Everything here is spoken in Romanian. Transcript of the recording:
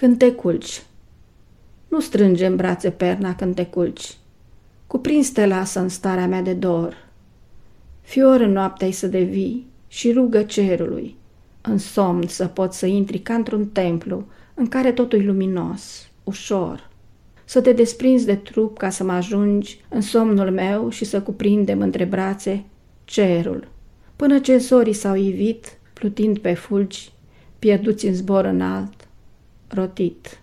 Când te culci, nu strânge în brațe perna când te culci. Cuprins te lasă în starea mea de dor. Fior în noaptea să devii și rugă cerului. În somn să poți să intri ca într-un templu în care totul e luminos, ușor. Să te desprinzi de trup ca să mă ajungi în somnul meu și să cuprindem între brațe cerul. Până ce zorii s-au ivit, plutind pe fulgi, pierduți în zbor înalt, rotit.